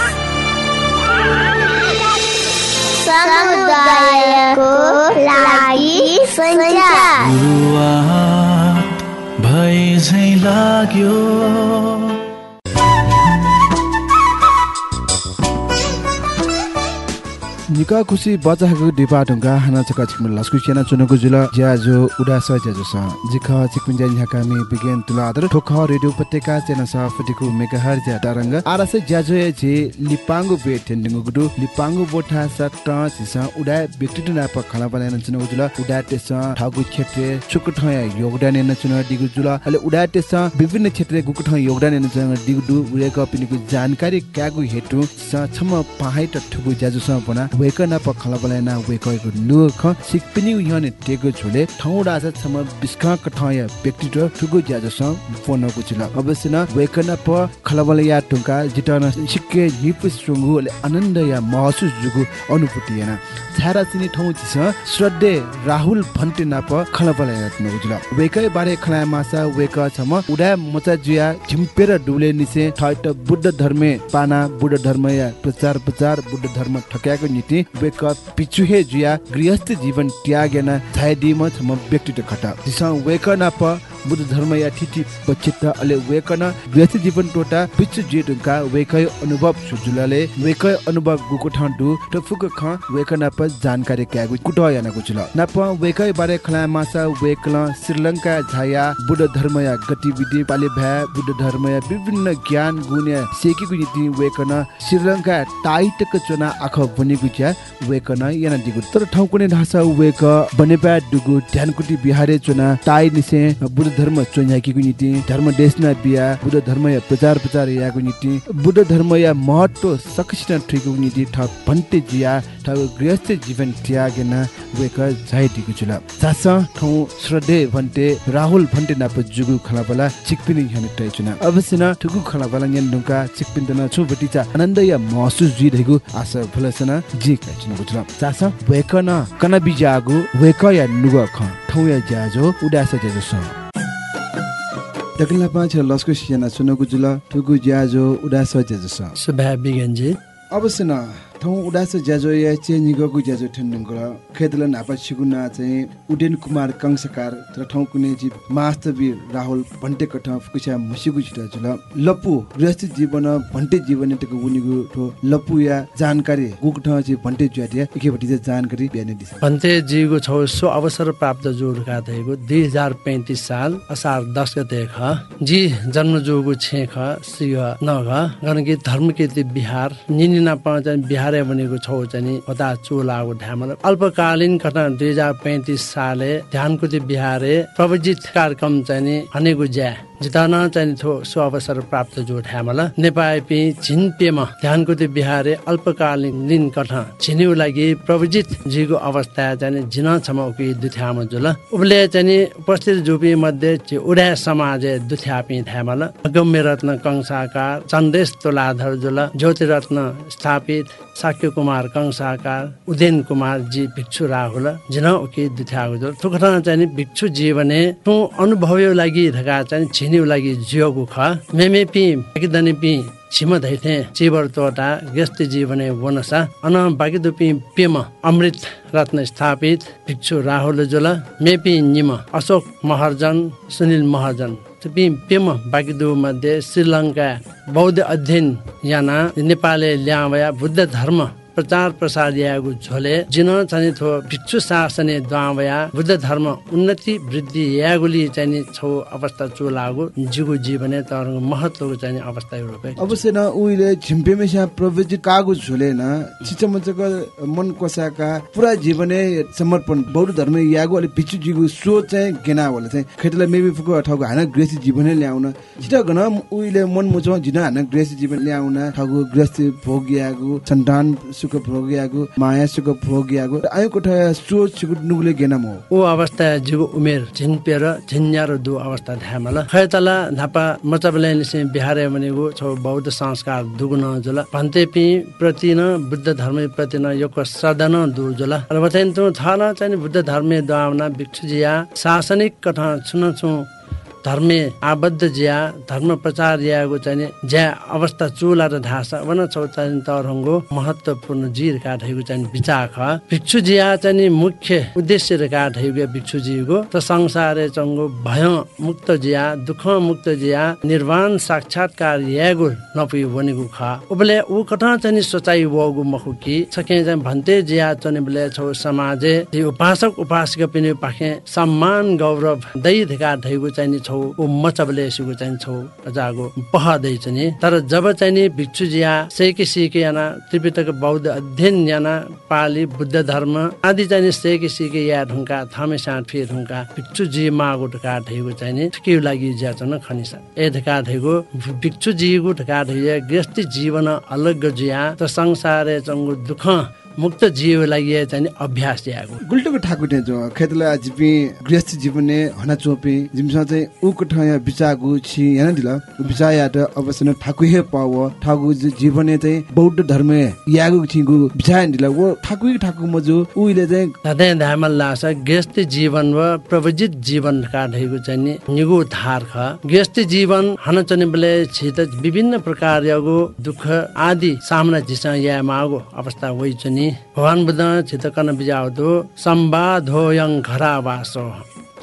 समुदायको लागि सञ्चार
भए झै लाग्यो
निका खुसी बचाको डिपा ढुङ्गा हाना चका छिकम लस्कु चेना चुनको जुल ज्याजो उडास ज्याजो स जिख छिकमिन ज्या न्याका मे बिगेन तुला आदर ठोख रेडियो उपत्यका चेना स फटिकु मेगाहर ज्या तरंग आरसे ज्याजो ए जे लिपांगु बे टेन्डिङ गुडु लिपांगु बोठा स ट सिस उडा व्यक्ति ना प खला बनाइन जुल उडा तेस ठागु क्षेत्र चुक ठय योगदान एन चुन दिगु जुल अले उडा तेस विभिन्न क्षेत्र गुकु ठय योगदान एन चुन दिगु दु उरेक पिनिकु जानकारी क्यागु हेतु स छम त ठुगु ज्याजो स बना वेकना प खला बनाइन वेकयगु नु ख सिकपिनि यने टेगु झोले। ठौ राजा छम बिस्का कठय व्यक्तित्व ठुगु ज्याजो स फोनको चिल अवश्य न वेकना प खला या टुका जिटन सिक्के निप सुंगु अले आनन्द या महसुस जुगु अनुभूति याना छारा सिनी ठौ छिस श्रद्धे राहुल भन्टे नाप खला या नको जुल वेकै बारे खला मासा वेक छम उडा मचा जुया झिम्पेर डुले निसे ठट बुद्ध धर्मे पाना बुद्ध धर्म या प्रचार प्रचार बुद्ध धर्म ठक्याको नीति। वेक पिचुहे जुया गृहस्थ जीवन त्यागेन झाइदिम छम व्यक्तित्व खटा। दिस वेक नाप बुद्ध धर्म या ठिठी बचित अले वेकन गृहस्थ जीवन टोटा पिचु जेटुका वेकै अनुभव सुजुलले वेकै अनुभव गुको ठण्डु टफुक ख वेकन प जानकारी क्यागु कुट याना गुजुल नप वेकै बारे खला मासा वेकल श्रीलङ्का झाया बुद्ध धर्म या गतिविधि पाले भ्या बुद्ध धर्म या विभिन्न ज्ञान गुण या सेकीको नीति वेकन श्रीलङ्का टाइटक चुना आख बनेको ज्या वेकन याना दिगु। तर ठाउँ कुनै ढासा वेक बनेपा दुगु ध्यानकुटी बिहारे चुना टाइ निसे बुद्ध धर्म चोन्याकीको नीति धर्म देशना बिया बुद्ध धर्म या प्रचार प्रचार याको नीति बुद्ध धर्म या महत्व सकिसिन ठिको नीति ठ भन्टे जिया ठ गृहस्थ जीवन त्यागेन वेक झाइदिको जुल जास ठौ श्रद्धे भन्टे राहुल भन्टे नाप जुगु खलाबला चिकपिनी हने टै चुना अवश्य न ठुगु खलाबला न्यान ढुङ्का चिकपिन दन छु बटिचा आनन्द या महसुस जी धेगु आशा फुलसन जी कै चुना गुजुल जास वेक न बिजागु वेक या नुग ख ठौ या ज्याजो उडास ज्याजो पाँच लस्को सिजना सुनको जुल ठुगु ज्याजो उडास
बिगन्जी
अवश्य न ठौ उडास ज्याजो या चे निगको ज्याजो ठन्नुङ खेदल नापा सिगुना चाहिँ उडेन कुमार कंसकार तर ठौ कुने जी मास्तवीर राहुल भन्टे कठ फुकुसा मुसिगु छिटा जुल लपु गृहस्थ जीवन भन्टे जीवन टेको उनिगु ठो लपु या जानकारी गुक ठ जी भन्टे ज्याटिया एकेपट्टि चाहिँ जानकारी बिहान दिस
भन्ते जीको छौ सो अवसर प्राप्त जोडका हजार पैँतिस साल असार दस गते ख जी जन्म जोगु छे ख सिह न ख गणकी धर्मकीर्ति बिहार निनिना पाँच बिहार कार्य बनेको छौ चाहिँ कता चोलाको ढ्यामल अल्पकालीन घटना दुई हजार पैँतिस साले ध्यानकुति बिहारे प्रवजित कार्यक्रम चाहिँ हनेको ज्या। जितान चाहिँ थो सो अवसर प्राप्त जो ढ्यामल नेपापी झिनपेमा ध्यानकुति बिहारे अल्पकालीन दिन कठ झिन्यु लागि प्रवजित जीको अवस्था चाहिँ झिन छमौकी दुथ्याम जुल। उबले चाहिँ उपस्थित जुपी मध्ये उडा समाज दुथ्यापी ध्यामल गम्य रत्न कंसाकार चन्देश तोलाधर जुल। ज्योतिरत्न स्थापित साक्य कुमार कंसाकार उदेन कुमार जी भिक्षु राहुल। जिन उकि दुथ्यागु जुल। चाहिँ भिक्षु जीवने तु अनुभव्यो लागि धगा चाहिँ झिन्यु लागि जियोगु ख। मेमे पि बाकिदने पि छिम धैथे चिबर तोटा व्यस्त जीवने वनसा अन बाकी दुपि पेम अमृत रत्न स्थापित भिक्षु राहुल जुल मेपी निम अशोक महर्जन सुनिल महर्जन। तुपि पेम बाकिदु मध्ये श्रीलङ्का बौद्ध अध्ययन याना नेपालले ल्यावया बुद्ध धर्म प्रचार प्रसार यागु झोले जिन चाहिँ थो भिक्षु शासने द्वावया बुद्ध धर्म उन्नति वृद्धि यागुली चाहिँ छौ अवस्था चो लागु जिगु जीवने तर महत्वको चाहिँ अवस्था रुपे।
अवश्य न उहिले झिम्पेमे स्या प्रवृत्ति कागु झोले न चिचमचक मन कोसाका पुरा जीवने समर्पण बौद्ध धर्म यागु अलि भिक्षु जिगु सो चाहिँ गेना होला चाहिँ। खेतला मेबी फुको ठगु हाना गृहस्थी जीवनै ल्याउन। छिटो गन उहिले मन मुचो जिन हाना गृहस्थी जीवन ल्याउन। ठगु गृहस्थी भोग यागु सन्तान सुख भोगियागु माया सुख भोगियागु आयो कोठा सोच सुख नुगले गेनम हो
ओ अवस्था जुगु उमेर झिनपेर झिन्यारो दु अवस्था ध्यामल खयतला नापा मचबले निसे बिहारे भनेको छौ बौद्ध संस्कार दुगुन जुल। भन्ते पि प्रति न बुद्ध धर्म प्रति न यो सदन दु जुल। र बताइन तु थाला चाहिँ बुद्ध धर्म द्वावना भिक्षुजिया। शासनिक कथा छुन छु धर्मे आबद्ध ज्या धर्म प्रचार ज्याको चाहिँ ज्या अवस्था चुला र ढाँसा वन चाहिँ तरङ्गो महत्वपूर्ण जीर काठेको चाहिँ विचाख। भिक्षु जिया चाहिँ मुख्य उद्देश्य र काठेको भिक्षु जीको त संसारे चङ्गो भय मुक्त जिया दुःख मुक्त जिया निर्वाण साक्षात्कार यागो नपुयो भनेको खा। उबले ऊ कथा चाहिँ सोचाइ वगु मखु कि सके चाहिँ भन्ते जिया चाहिँ बले छौ समाजे उपासक उपासिका पनि पाखे सम्मान गौरव दै धिका ढैगु चाहिँ छौ ऊ मचबले सुगु चाहिँ छौ जागो पह दै चाहिँ तर जब चाहिँ नि भिक्षु जिया सेके सिके याना त्रिपिटक बौद्ध अध्ययन याना पाली बुद्ध धर्म आदि चाहिँ नि सेके सिके या ढुङ्का थमे ढुङ्का भिक्षु जी मागु ढका ढैगु चाहिँ नि के लागि ज्या चन खनिसा। ए ढका ढैगु भिक्षु जीगु ढका ढैया गृहस्थी जीवन अलग जिया त संसारे चङ्गु दुःख मुक्त जीवलाई ये चाहिँ अभ्यास दिएको
गुल्टोको ठाकुटे जो खेतला जिपि गृहस्थ जीवने हना चोपे जिमसा चाहिँ उको ठया बिचागु छि याना दिला। बिचा यात अवश्य ठाकु हे पाव ठाकु जीवने चाहिँ बौद्ध धर्म यागु छिगु बिचा दिला। वो ठाकु ठाकु मजु उइले चाहिँ
दादा धामल लास गृहस्थ जीवन व प्रवजित जीवन का ढैगु चाहिँ निगु धार ख। गृहस्थ जीवन हन चाहिँ बले छित विभिन्न प्रकार यगु दुःख आदि सामना जिसा या मागु अवस्था होइ चाहिँ भगवान बुद्ध चितकन बिजाउँदो सम्बाधो यङ घरावासो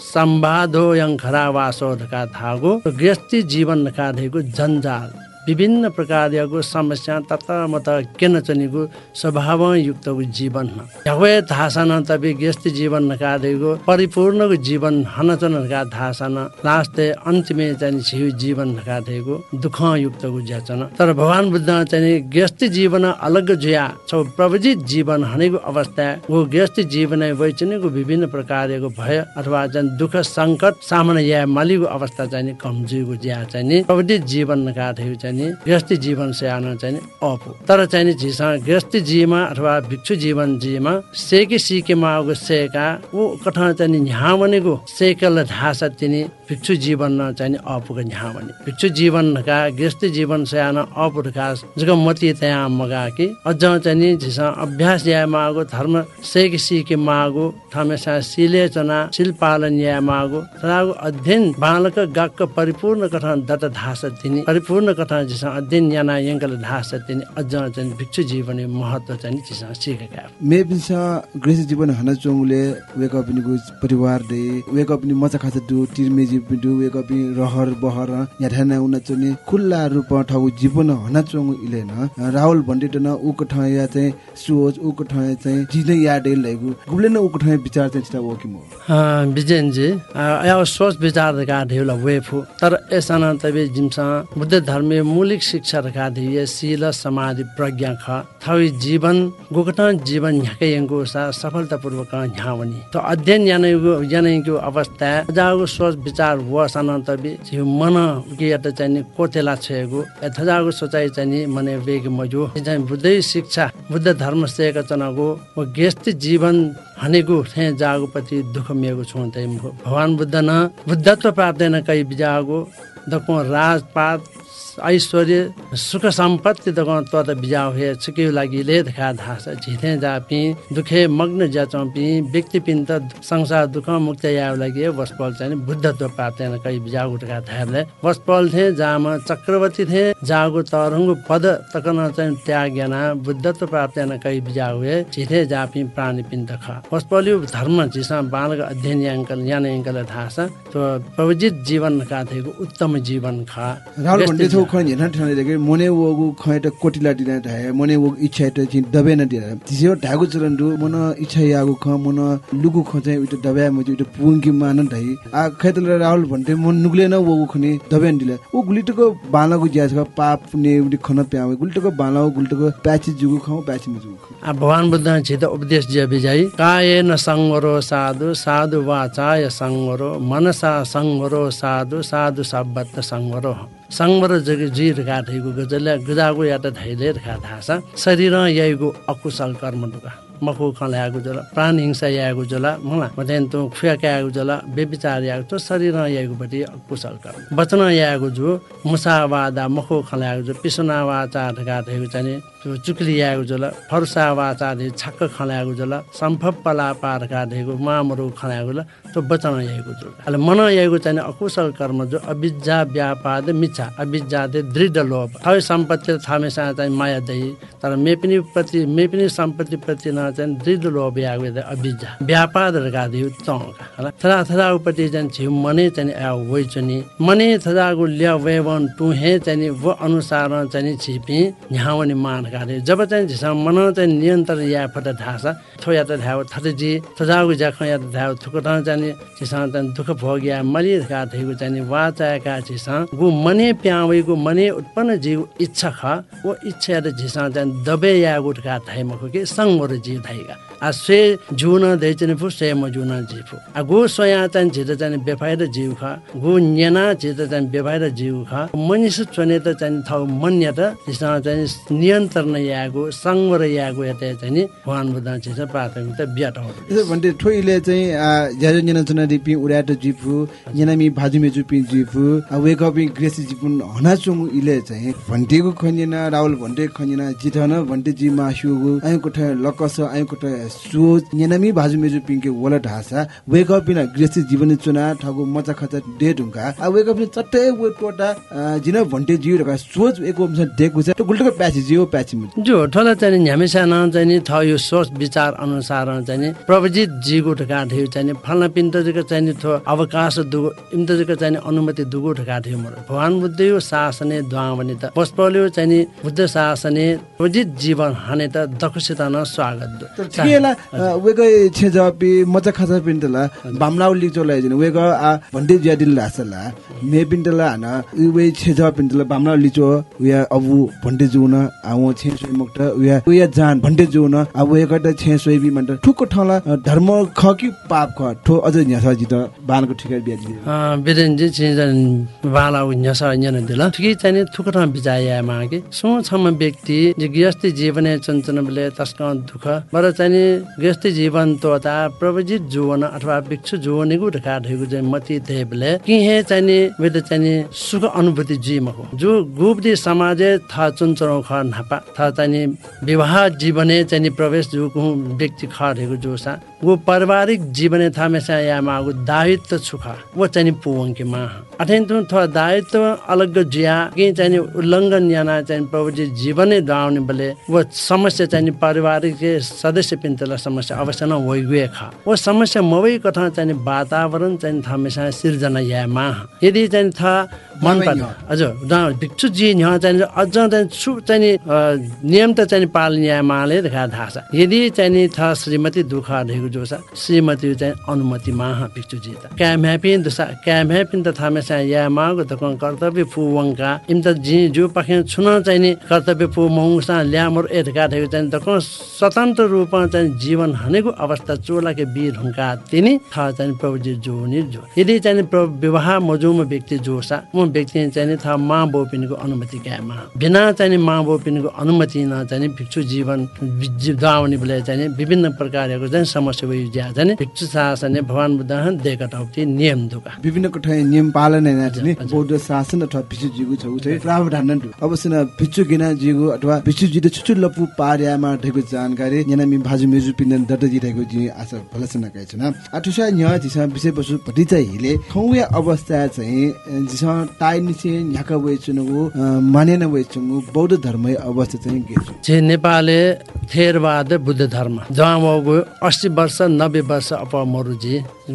सम्बाधो यङ घरावासो ढका थागो गृहस्थी जीवन ढका धेको जन्जाल विभिन्न प्रकारको समस्या तत मत केन चनिको स्वभावयुक्तको जीवन झगवे धासन तबे व्यस्त जीवन नकादेको परिपूर्णको जीवन हनचन नका धासन लास्टे अन्तिमे चाहिँ छिउ जीवन नकादेको दुःखयुक्तको ज्याचन तर भगवान बुद्ध चाहिँ व्यस्त जीवन अलग जुया छौ प्रवजित जीवन हनेको अवस्था वो व्यस्त जीवन वैचनिको विभिन्न प्रकारको भय अथवा चाहिँ दुःख सङ्कट सामान्य या मालिको अवस्था चाहिँ कमजुरको ज्या चाहिँ प्रवजित जीवन नकादेको चाहिँ गृहस्थी जीवन से आन चाहिँ अप तर चाहिँ झिसा गृहस्थी जीवमा अथवा भिक्षु जीवन जीवमा सेके सिके मागो सेका ऊ कठा चाहिँ भनेको सेकल ढासा तिनी भिक्षु जीवन चाहिँ अपुको यहाँ भने। भिक्षु जीवनका गृहस्थी जीवन से आन अपुका जग मती त्यहाँ मगा कि अझ चाहिँ झिसा अभ्यास या मागो धर्म सेके सिके मागो थमेसा सिलेचना शिल पालन या मागो तरागो अध्ययन बालक गाक परिपूर्ण कथा दत्त धासा तिनी परिपूर्ण कथा झिसा अध्ययन याना यङ्कल ढास तिनी अझ चाहिँ भिक्षु जीवन महत्व चाहिँ चिसा सिकेका
मे बिस जीवन हन चोङले वेक अप निको परिवार दे वेक अप नि मचा दु तिरमे अप रहर बहर उन चोने खुल्ला रूप ठगु जीवन हन चोङ इले न राहुल भन्डिट न उक ठ या चाहिँ सोच उक चाहिँ जिने या दे लेगु गुबले न उक विचार चाहिँ छिटा मो
बिजेन जी या सोच विचार का ढेउला वेफु। तर एसन तबे जिमसा बुद्ध धर्म मौलिक शिक्षा रखा दिए शील समाधि प्रज्ञा ख। थवी जीवन गोकट जीवन झ्याकै यङ्को सा सफलतापूर्वक झ्यावनी त अध्ययन यानैको यानैको अवस्था जागो सोच विचार व सान तबि झिउ मन के यता चाहिँ कोतेला छेको यथाजागो सोचाइ चाहिँ मने वेग मजो। चाहिँ बुद्धै शिक्षा बुद्ध धर्म सेका चनागो गेस्ट जीवन हनेको थे जागोपति दुःख मिएको छु भगवान बुद्ध न बुद्धत्व प्राप्त न कहीँ बिजागो दको राजपात ऐश्वर्य सुख सम्पत्ति त त बिजाउ हे छुके लागि ले देखा धास झिथे जापि दुखे मग्न जाचौपि व्यक्ति पिन त संसार दुःख मुक्त या लागि वसपल चाहिँ बुद्धत्व प्राप्त कही बिजाउ उठका थाले वसपल थे जाम चक्रवर्ती थे जागो तरङ्गु पद तकन चाहिँ त्यागेना बुद्धत्व प्राप्त कही बिजाउ हे झिथे जापि प्राणी पिन त ख वसपल्यु धर्म झिसा बालक अध्ययन याङ्कल यान याङ्कल धास तो प्रवजित जीवन का थेको उत्तम जीवन खा।
राहुल भन्दै छौ खै हेर्न ठाने देखे। मने वगु खै त कोटिला दिना ढाए मने वगु इच्छा त चाहिँ दबे न दिना तिसो ढागु चलन दु मन इच्छा यागु ख मन लुगु ख चाहिँ उत दबे म उत पुंगि मान ढाइ आ खै त राहुल भन्थे मन नुगले न वगु खने दबे न दिले ओ गुलिटको बालागु ज्यास पाप ने उत खन प्यावे गुलिटको बालागु गुलिटको प्याची जुगु ख प्याची जुगु
आ भगवान बुद्ध छित उपदेश जे बिजाइ काये न संगरो साधु साधु वाचाय संगरो मनसा संगरो साधु साधु सब्बत संगरो। सङ्गर जग जिर गाठेको गजल्या गुजागो यात धैले खा धासा शरीर याइगो अकुशल कर्म दुका मखु खल्याएको जला प्राण हिंसा याएको जला मलाई मध्येन तो खुयाक्याएको जला बेविचार याएको तो शरीर याएको बटी अकुशल कर्म वचन याएको जो मुसावादा मखु खल्याएको जो पिसुना वाचा ढका धेको चाहिँ चुक्लियाएको जुल फर्सा वाचाले छक्क खलाएको जुल सम्भव पला पारका धेको मामरो खलाएको जुल त्यो बचन याएको जुल अहिले मन याएको चाहिँ अकुशल कर्म जो अविद्या व्यापाद मिच्छा अविद्या दृढ लोभ। थै सम्पत्ति थामेसा चाहिँ माया दही। तर मे पनि प्रति मे पनि सम्पत्ति प्रति न चाहिँ दृढ लोभ याएको अविद्या व्यापाद गादियो तौका होला थरा थराउपट्टि चाहिँ छिउ मने चाहिँ आ होइ चुनि। मने थजागु ल्या वेवन टुहे चाहिँ वो अनुसार चाहिँ छिपी न्यावनी मान गादे। जब चाहिँ झिसा मन चाहिँ नियन्त्रण या फट ढासा थो या त ढाउ थतजी थजागु जाख या त ढाउ थुक चाहिँ झिसा चाहिँ दुःख भोग्या मरि का थेगु चाहिँ वाचाका झिसा गु मने प्यावेगु मने उत्पन्न जीव इच्छा ख वो इच्छा त झिसा चाहिँ दबे या गुटका धाइमको के सङ्गमरो जीव। धाइगा आ स्वे जुन दैचने फु स्वे म जुन जिफु आ गो सोया चाहिँ झिट चाहिँ बेफाइर जीव ख। गो न्यना झिट चाहिँ बेफाइर जीव ख। मनिस चने त चाहिँ थौ मन्य त त्यसमा चाहिँ नियन्त्रण यागो सङ्ग र यागो यता चाहिँ भगवान बुद्ध चाहिँ प्राथमिकता ब्याट हो
त्यसो भन्टे ठोइले चाहिँ ज्याजो न्यना चुना दिपि उड्याटो जिफु न्यनामी भाजुमे जुपि जिफु वेकअपि ग्रेसी जिपुन हना चुङ इले चाहिँ। भन्टेको खन्यना राहुल भन्टे खन्यना जिठन भन्टे जी मासुगु आयो कोठा लकस आयो कोठा सोच न्यनामी भाजुमे जुपि के वला ढासा वेकअप न ग्रेसी जीवन चुना ठगु मचा खचा डे ढुङ्गा। आ वेकअप चट्टै वे टोटा जिन भन्टे जिउ रका सोच एको डेक हुन्छ त्यो गुल्टको प्याची जिउ प्याची
जो ठोला चाहिँ न्यामेसाना चाहिँ नि थ यो सोच विचार अनुसार चाहिँ प्रवजित जीगो ठका थियो चाहिँ फल्न पिन्तजको चाहिँ थो अवकाश दुगो इम्तजको चाहिँ अनुमति दुगो ठका थियो मरो। भगवान बुद्ध यो शासने द्वा भने त पस्पल्यो चाहिँ बुद्ध शासने प्रवजित जीवन हाने त दक्षता न स्वागत।
थिएला वेग छेजपि मचा खाजा पिन्तला बामलाउ लिचोला जिन वेग आ भन्टे ज्यादिल लासला मे पिन्तला हान वे छेज पिन्तला बामलाउ लिचो उया अबु भन्टे जुन आउ छे सोइ मुक्त उया उया जान भन्टे जुन आ वे गट छे सोइ बि मन्ट ठुक ठला धर्म ख कि पाप ख? ठो अझ न्यासा जित बानको ठिकै बियाजि
अ बिरेन जी चाहिँ बाला न्यासा न्यन दिला। ठिकै चाहिँ थुक ठा बिजाया मागे। सो छम व्यक्ति जे गृहस्थी जीवने चञ्चन बले तस्क दुख बर चाहिँ गृहस्थी जीवन तोता प्रवजित जीवन अथवा भिक्षु जीवनेको ढका चाहिँ मति थेबले कि हे चाहिँ वेद चाहिँ सुख अनुभूति जीम हो। जो गुप्ती समाज था चुनचरौ ख नापा था चाहिँ विवाह जीवने चाहिँ प्रवेश जो व्यक्ति खरेको जोसा। वो पारिवारिक जीवने था मेसा या मागु दायित्व छुखा वो चाहिँ पुवंके मा। अथेन तुम थो दायित्व अलग जिया कि चाहिँ उल्लङ्घन याना चाहिँ प्रभुजी जीवनै दाउने बले वो समस्या चाहिँ पारिवारिक सदस्य पिन्तला समस्या अवश्य न होइ खा। वो समस्या मवै कथा चाहिँ वातावरण चाहिँ हमेसा सिर्जना या मा। यदि चाहिँ था मन पर्छ हजुर भिक्षु जी यहाँ चाहिँ अझ चाहिँ छु चाहिँ नियम त चाहिँ पालनीय माले देखा थाहा छ यदि चाहिँ था श्रीमती दुःख ढेगु जोसा श्रीमती चाहिँ अनुमति मा भिक्षु जी त क्याम ह्यापी दुसा क्याम ह्यापी त थामेसा या मागो त कर्तव्य फु वङका इम त जी जो पाखे छुन नि कर्तव्य फु मौसा ल्यामर एधका ढेगु चाहिँ त स्वतन्त्र रूपमा चाहिँ जीवन हनेको अवस्था चोलाके वीर हुँका तिनी था चाहिँ प्रभुजी जो नि जो। यदि चाहिँ विवाह मजुम व्यक्ति जोसा म व्यक्ति चाहिँ थाहा मा बोपिनको अनुमति क्यामा बिना चाहिँ मा बोपिनको अनुमति न चाहिँ भिक्षु जीवन दाउने बेला चाहिँ विभिन्न प्रकारको चाहिँ समस्या चाहिँ भिक्षु शासन भगवान बुद्ध देखटाउति नियम दुका
विभिन्न कठै नियम पालन नै बौद्ध शासन अथवा भिक्षु जीगु छ उठै प्रावधान अवश्य न भिक्षु गिना जीगु अथवा भिक्षु जी त छुचु लपु पार्यामा ढेको जानकारी यनामी भाजु मेजु पिन्दन दट जी ढेको जी आशा भलसन काइ छन। आठुसा न्य जिसा विषय वस्तु पति चाहिँ हिले खौया अवस्था चाहिँ जिसा टाइ निसे न्याका वेचुनुगु मानेन वेचुगु बौद्ध धर्म अवस्था चाहिँ के छ?
नेपालले थेरवाद बुद्ध धर्म जहाँ अस्सी वर्ष नब्बे वर्ष अप मरुजी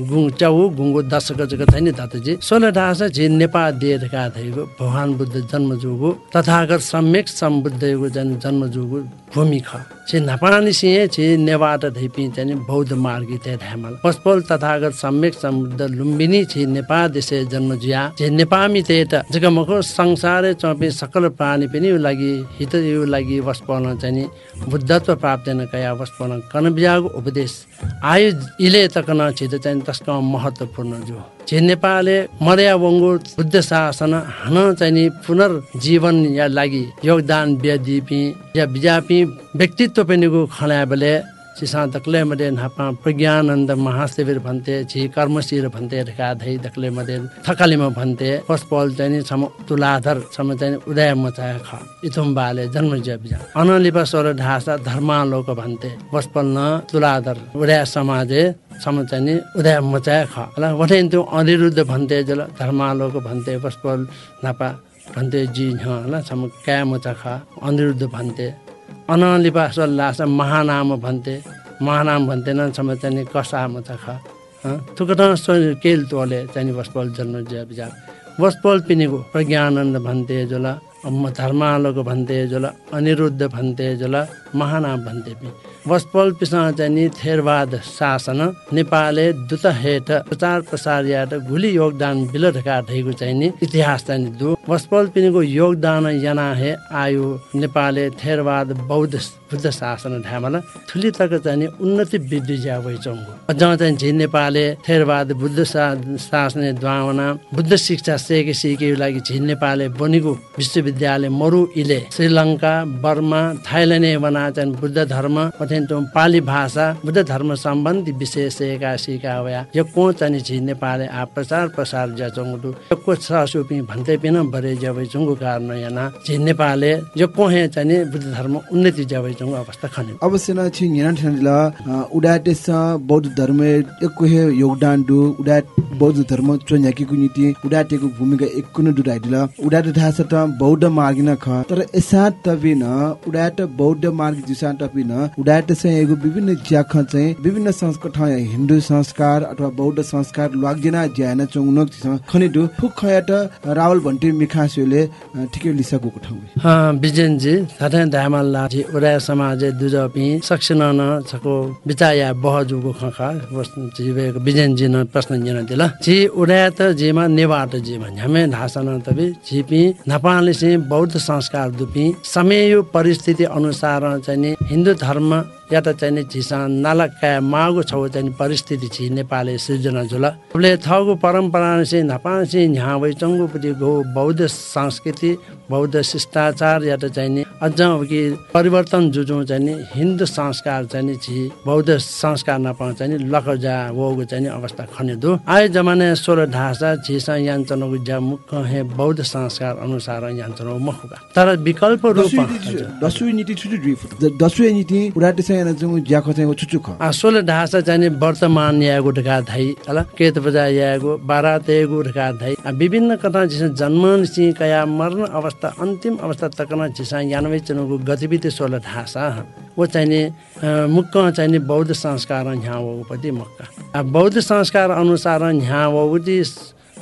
गुङ च्याउ गुङ्गो दशक जग छैन दाजुजी सोह्र ढास झे नेपाल दिएका थैगो भगवान बुद्ध जन्म तथागत सम्यक सम्बुद्धको जन जन्म भूमिका। छे नपानी सिंह छे नेवाट धैपी चाहिँ बौद्ध मार्गी ते धामल। पस्पल तथागत सम्यक सम्बुद्ध लुम्बिनी छे नेपाल देशे जन्म जुया। छे नेपामी ते जग मको संसार चपे सकल प्राणी पनि यो लागि हित यो लागि वस्पन चाहिँ बुद्धत्व प्राप्त न कया वस्पन कन बियागो उपदेश। आयु इले तकन छित चाहिँ तस्क महत्वपूर्ण जो जे नेपालले मर्या वङ्गो बुद्ध शासन हन चाहिँ पुनर्जीवन या लागि योगदान ब्यादिपी या बिजापी व्यक्तित्व पनि खला बेले चिसा दक्ले मदे नापा प्रज्ञानन्द महाशिविर भन्थे झि कर्मशिर भन्थे रेखा धै दक्ले मदे थकालीमा भन्थे पसपल चाहिँ नि छम तुलाधर छम चाहिँ उदय मचाय ख इथुम बाले जन्म जबिजा अनलिपा स्वर ढासा धर्मालोक भन्थे पसपल न तुलाधर उदय समाजे सम चाहिँ उदय मचाय ख ल वठे त्यो अनिरुद्ध भन्थे जल धर्मालोक भन्थे पसपल नापा भन्थे जी ह ल छम क्या मचा ख अनिरुद्ध भन्थे अनलिपा सल्लास महानाम भन्थे। महानाम भन्थेन सम चाहिँ नि कसा मचा ख। थुकट केल तोले चाहिँ वसपल जन्म जबिजा वसपल पिनेको प्रज्ञानन्द भन्थे जोला धर्मालोक भन्थे जोला अनिरुद्ध भन्थे जोला महानाम भन्थे पि वसपल पिसा चाहिँ थेरवाद शासन नेपालले दुत हेट प्रचार प्रसार याट गुली योगदान बिल ढका चाहिँ नि इतिहास चाहिँ दु। वसपल पिनेको योगदान याना हे आयु नेपालले थेरवाद बौद्ध बुद्ध शासन ढ्यामला ठुली तक चाहिँ उन्नति वृद्धि ज्या वैचङ्गो अझ चाहिँ झि नेपालले थेरवाद बुद्ध शासन द्वावना बुद्ध शिक्षा सेके सिके लागि झि नेपालले बनेको विश्वविद्यालय मरु इले। श्रीलङ्का बर्मा थाइल्यान्ड बना चाहिँ बुद्ध धर्म अथवा पाली भाषा बुद्ध धर्म सम्बन्धी विषय सेका सिका यो को चाहिँ झि नेपालले आ प्रचार प्रसार ज्याचङ्गु को छ सुपि भन्दै पिन बरे ज्यावै चुङ्गु कारण याना। झि नेपालले यो हे चाहिँ बुद्ध धर्म उन्नति ज्यावै चुङ्गु अवस्था खने
अवश्य न छि उडाटे स बौद्ध धर्म एकको हे योगदान दु। उडा बौद्ध धर्म चोन्याकीको नीति उडाटेको भूमिका एककुन दुडाइदिला उडाटे त बौद्ध मार्गिन ख तर एसा तबिन उडाट बौद्ध मार्ग दिशा तबिन उडाट चाहिँ एगो विभिन्न ज्याख चाहिँ विभिन्न संस्कार हिन्दू संस्कार अथवा बौद्ध संस्कार लाग्जिना ज्यान चौनक खनिदु फुक खयाट रावल भन्टी मिखास्योले ठिकै लिसाको ठाउँ
हाँ। बिजेनजी थाटे धामल्ला जी उडा समाज दुजपि सक्सन न छको बिचाया बहजुको खखा जीवेको बिजेनजी न प्रश्न जिन दिला। जी उडा त जेमा नेवाट जेमा झमे ढासन तबे झिपि नेपालले चाहिँ बौद्ध संस्कार दुपि समय परिस्थिति अनुसार चाहिँ हिन्दू धर्म या त चाहिँ झिसा नालका मागो छौ चाहिँ परिस्थिति छि नेपाली सृजना झुला। उसले थगो परम्परा चाहिँ चाहिँ यहाँ वै चङ्गोपट्टि गो बौद्ध संस्कृति बौद्ध शिष्टाचार या त चाहिँ अझ कि परिवर्तन जुझौँ चाहिँ हिन्दू संस्कार चाहिँ छि बौद्ध संस्कार नपाउ चाहिँ लखजा वोगो चाहिँ अवस्था खनेदो। आयो जमाने सोह्र ढाँसा झिसा याञ्चनको ज्या मुख हे बौद्ध संस्कार अनुसार याञ्चनो मखुका तर विकल्प रूपमा
दसुई नीति छुटु दसुई नीति उडाटे चाहिँ जुङ ज्याको चाहिँ छुचु ख
सोह्र ढाँसा चाहिँ वर्तमान यागो ढका धाइ हला केत बजा यागो बारा तेगु ढका धाइ विभिन्न कथा जिस जन्म कया मरण अवस्था अन्तिम अवस्था तकन जिसा यानवे चनुको गतिविधि सोह्र ढाँसा वो चाहिने मुक्क चाहिने बौद्ध संस्कार यहाँ होपति मक्का। बौद्ध संस्कार अनुसार यहाँ होपति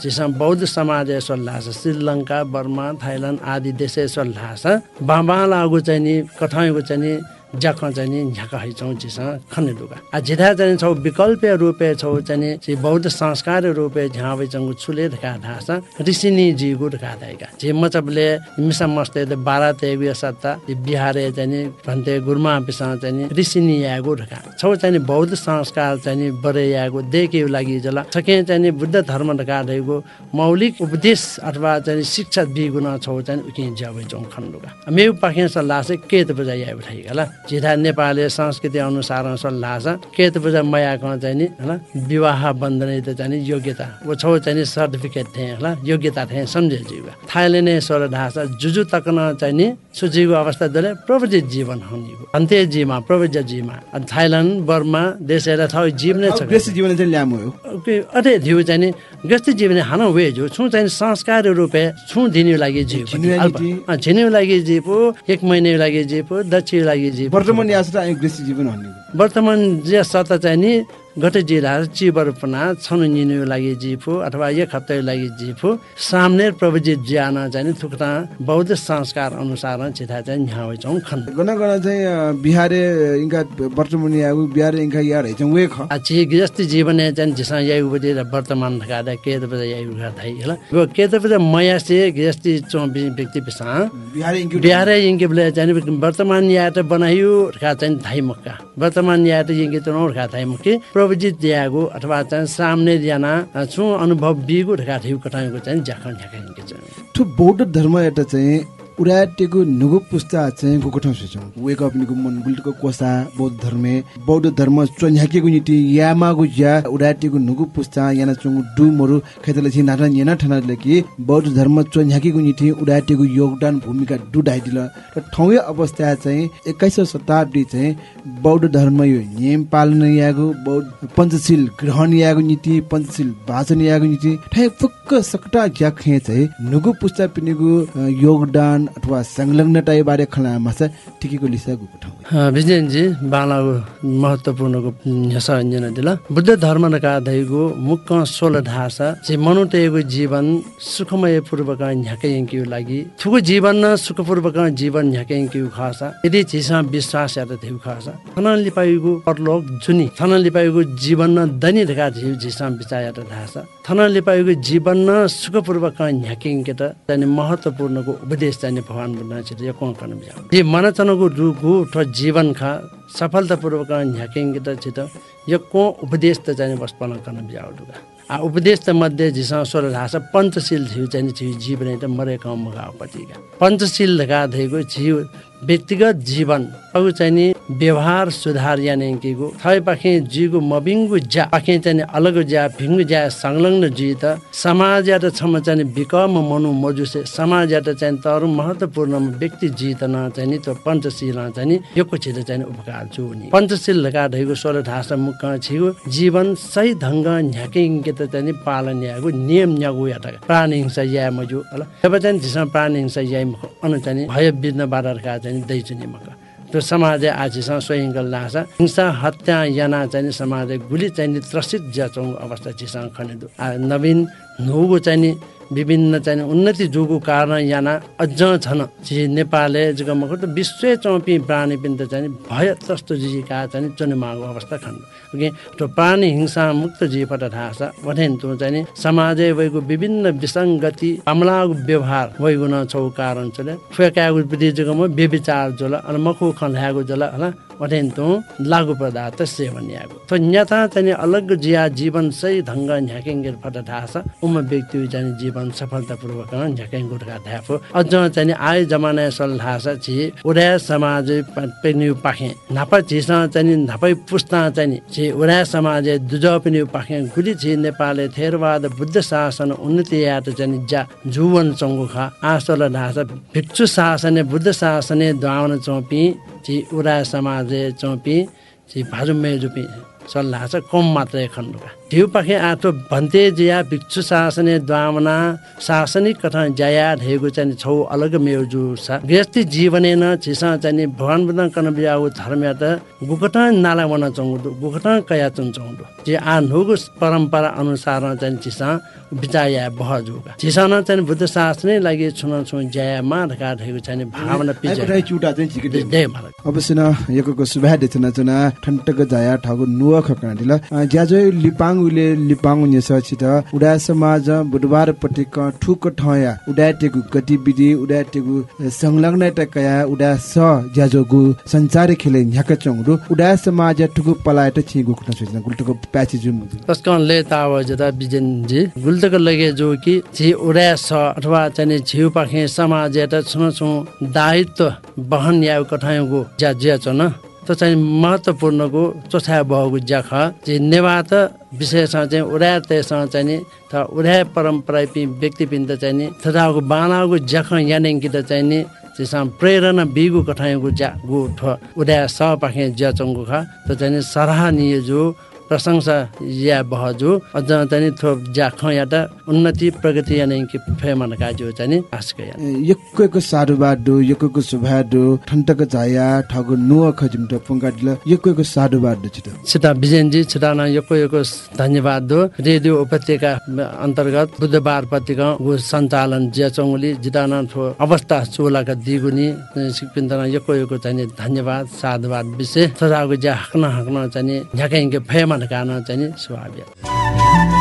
जिसमा बौद्ध समाज सल्लाह छ श्रीलङ्का बर्मा थाइल्यान्ड आदि देश सल्लाह छ बाबा लागु चाहिँ नि कठाइको चाहिँ नि ज्याख चाहिँ नि झ्याक हैछौँ चिसँग खन्ने लुगा। आ झिधा चाहिँ छौ विकल्प रूपे छौ चाहिँ नि बौद्ध संस्कार रूपे झ्यावे चङ्गु छुले ढका ढासा ऋषिनी जीगु ढका धाइका। झे मचबले मिसा मस्ते बाह्र तेगु सत्ता बिहारे चाहिँ नि भन्ते गुरुमा पिसा चाहिँ नि ऋषिनी यागु ढका छौ चाहिँ बौद्ध संस्कार चाहिँ नि बरे यागु देखे लागि जला। सके चाहिँ नि बुद्ध धर्म ढका ढैगु मौलिक उपदेश अथवा चाहिँ शिक्षा बिगुन छौ चाहिँ उकि ज्यावे चौँ खन्डुका मेउ पाखे सल्लाह चाहिँ के त बजाइ उठाइगला जिधा नेपाली संस्कृति अनुसार सल्लाह छ केत पूजा मयाको चाहिँ नि होइन विवाह बन्धन त चाहिँ योग्यता। वो छौ चाहिँ नि सर्टिफिकेट थिएँ होला? योग्यता थिएँ सम्झे जीव। थाइले नै स्वर ढाँचा जुजु तकन चाहिँ नि सुजीको अवस्था दले प्रवजित जीवन हुने अन्त्य जीवमा प्रवज जीवमा थाइल्यान्ड बर्मा देश हेरेर थौ जीव नै छ
जीवन चाहिँ ल्यामो हो।
अझै धिउ चाहिँ नि ग्रस्त जीवन हान वेज हो छु चाहिँ संस्कार रूपे छु दिनु लागि जीव। झिनु लागि जीव। एक महिना लागि जीव दक्षिण लागि जीव।
वर्तमान यात्रा ग्रस्त जीवन भन्ने
वर्तमान जे सत चाहिँ नि गटे जिरा चिबरपना छनु निनु लागि जिफु अथवा एक हप्ताको लागि जिफु। सामने प्रविजित ज्यान चाहिँ थुक्ता बौद्ध संस्कार अनुसार छिथा चाहिँ यहाँ छौँ खन।
गना गना चाहिँ बिहारे इनका वर्तमान यागु बिहारे इनका यार है चाहिँ वे ख।
अच्छी गृहस्थी जीवन चाहिँ जिसा यागु बजे वर्तमान ढका के त बजे यागु ढका धाइ होला। वो के त बजे मया से गृहस्थी चौ व्यक्ति पिसा।
बिहारे इनके
बिहारे इनके बले चाहिँ वर्तमान या त बनाइयो ढका चाहिँ धाइ मक्का। वर्तमान या त इनके त ढका धाइ मक्के। प्रवजित दियागो अथवा चाहिँ सामने ज्याना छु अनुभव बिगो ढका थिउ कठाएको चाहिँ ज्याखन चाहिँ।
त्यो बौद्ध धर्म एउटा चाहिँ उडाटेको नुगु पुस्ता चाहिँ गुकठौँ सोचौँ वेक अप निगु मन गुल्टको कोसा बौद्ध धर्मे बौद्ध धर्म चोन्याकेको निति यामागु ज्या उडाटेको नुगु पुस्ता याना चुङ डुमहरू खेतले छि नाटा याना ठनाले कि बौद्ध धर्म चोन्याकेको निति उडाटेको योगदान भूमिका डुडाइदिल। र ठौँ अवस्था चाहिँ एक्काइसौँ शताब्दी चाहिँ बौद्ध धर्म यो नियम पालन यागु बौद्ध पञ्चशील ग्रहण यागु नीति पञ्चशील भाषण यागु नीति ठै फुक्क सकटा ज्याखे चाहिँ नुगु पुस्ता पिनिगु अ, योगदान अथवा संलग्नता बारे खला मासा टिकीको लिसा गएको ठाउँ।
विजयजी बालाको महत्त्वपूर्णको हेसा अन्जन दिल। बुद्ध धर्मका दैगो मुख सोल ढासा जे मनुटेको जीवन सुखमय पूर्वक झ्याकैङ्क्यु लागि थुको जीवन न सुखपूर्वक जीवन झ्याकैङ्क्यु खासा। यदि झिसा विश्वास या त थिउ खासा। थनन लिपाइगु परलोक जुनी। थनन लिपाइगु जीवन न दैनी ढका झिउ झिसा बिचाया त ढासा थनन लिपाइगु जीवन न सुखपूर्वक झ्याकैङ्क्य त चाहिँ महत्त्वपूर्णको उपदेश चाहिँ भगवान् बुद्ध छिट यो कोण गर्न बिजाउ जे मनचनको ठ जीवन खा सफलतापूर्वक झ्याकेङ्गे त छिट यो को उपदेश त चाहिँ गर्न बिजाउ ढुगा आ उपदेश त मध्ये झिसा स्वर ढासा पञ्चशील थियो चाहिँ छिउ जीवन त मरेका मगापतिका। पञ्चशील ढका धैको छिउ व्यक्तिगत जीवन अब चाहिँ नि व्यवहार सुधार यानि केको थै पाखे जीको मबिङ्गु ज्या पाखे चाहिँ नि अलग ज्या भिङ्गु ज्या संलग्न जी त समाज या त छम चाहिँ विकम मनु मजुसे समाज या त चाहिँ तरु महत्त्वपूर्ण व्यक्ति जीतन चाहिँ नि त्यो पञ्चशील चाहिँ नि यो छिट चाहिँ उपकार छु नि। पञ्चशील लगा ढैको सोह्र ढाँसा मुख छिगो जीवन सही ढङ्ग झ्याकिङ्के त चाहिँ नि पालन यागु नियम न्यागु या त प्राणी हिंसा या मजु होला। तब चाहिँ झिसा प्राणी हिंसा या अनु चाहिँ नि भय बित्न बारका चाहिँ नि दैछु नि मका त्यो समाज आजीसँग स्वयङ्कल नासा हिंसा हत्या याना चाहिँ समाज गुली चाहिँ त्रसित ज्याचौँ अवस्था चिसँग खनेदु नवीन नुगु चाहिँ विभिन्न चाहिँ उन्नति जुगु कारण याना अझ छन्। जी नेपालले जुगमको त विश्व चौपी प्राणी पिन्त चाहिँ भय त्रस्त जीका चाहिँ चुनिमागो अवस्था खण्ड प्राणी हिंसा मुक्त ढासा। वठेन त्यो चाहिँ समाजै वैगु विभिन्न विसङ्गति अमलागु व्यवहार वैगु छौ कारण चले। फुकागु विधि जुगम व्यविचार जोल अनि मखु खन्यागु जोल होला वठेन त्यो लागु पदार्थ सेवन यागु तो न्यता चाहिँ अलग जिया जीवन सही ढङ्ग झ्याकेङ्गे फट ढासा उम व्यक्ति चाहिँ जीवन सफलतापूर्वक झ्याकेङ गुटका ध्यापो। अझ चाहिँ आय जमाना सल ढासा छि उडा समाज पेन्यु पाखे। नापा झिसा चाहिँ नापै पुस्ता चाहिँ छि उडा समाज दुज पेन्यु पाखे। गुली छि नेपालले थेरवाद बुद्ध शासन उन्नति यात चाहिँ जा जुवन चङ्गु खा। आसल ढासा भिक्षु शासने बुद्ध शासने द्वावन चौपी। छि उडा समाज चौपी छि भाजुमे जुपी सल्लाह छ कम मात्रै खण्डुका। ढिउ पाखे आठो भन्ते जिया भिक्षु शासने द्वामना शासनिक कथा जया ढेगु चाहिँ छौ अलग मेउ जु सा गृहस्थी जीवनेन छिसा चाहिँ भगवान बुद्ध कन बियाउ धर्म त गुकटा नाला वन चौँडु गुकटा कया चुन चौँडु जे आ नुगु परम्परा अनुसार चाहिँ छिसा बिचाया बह जुका छिसन चाहिँ बुद्ध शासनै लागि छुन छु जया मा ढका ढेगु चाहिँ भावना पिजे।
चुटा चाहिँ
दे
अवश्य न यको सुभा देचना चुना ठन्टक जाया ठगु नुवा खकना दिला। ज्याजो लिपाङ उले लिपाङ नेस छित उडा समाज बुधबार पटिक ठुक ठया उडाटेगु गतिविधि उडाटेगु संलग्नता कया उडा स ज्याजो गु संचार खेले झ्याक चौरु उडा समाज ठुकु पलायत छि गुक्न सोच्न गुल्टको प्याची जुम
तस्कन ले ताव जता बिजन जी गुल्तक लगे जो कि झि उडा स अथवा चाहिँ झिउ पाखे समाज त छुन छु दायित्व बहन या कठायको ज्या ज्या चन। चाहिँ महत्त्वपूर्णको चोछा भएको ज्याख जे नेवा त विशेषमा चाहिँ उडा त्यसमा चाहिँ नि त उडा परम्परा पि व्यक्ति त चाहिँ नि थदाको बानाको ज्याख यानेङ्की त चाहिँ नि त्यसमा प्रेरणा बिगु कठायको ज्या गु ठ उडा स पाखे ज्या चङ्गु खा त चाहिँ सराहनीय जो प्रशंसा या बहजु अझ चाहिँ थो ज्या ख या त उन्नति प्रगति या नै कि फेमन काजु चाहिँ आस्क या
यक्को साधुबा दु यक्को सुभा दु ठन्टक जाया ठगु नुवा खजिम त पुंगा दिल यक्को साधुबा दु छित
छिटा विजयनजी छिटा न यको यको धन्यवाद। दो रेडियो उपत्यका अन्तर्गत बुधबार पत्रिका सञ्चालन ज्याचौली जिदान थो अवस्था चोलाका दिगुनी सिपिन्दन यको यको चाहिँ धन्यवाद साधुवाद विशेष सदाको ज्या हक्न हक्न चाहिँ झ्याकै फेमन कान चाहिँ स्वाभाविक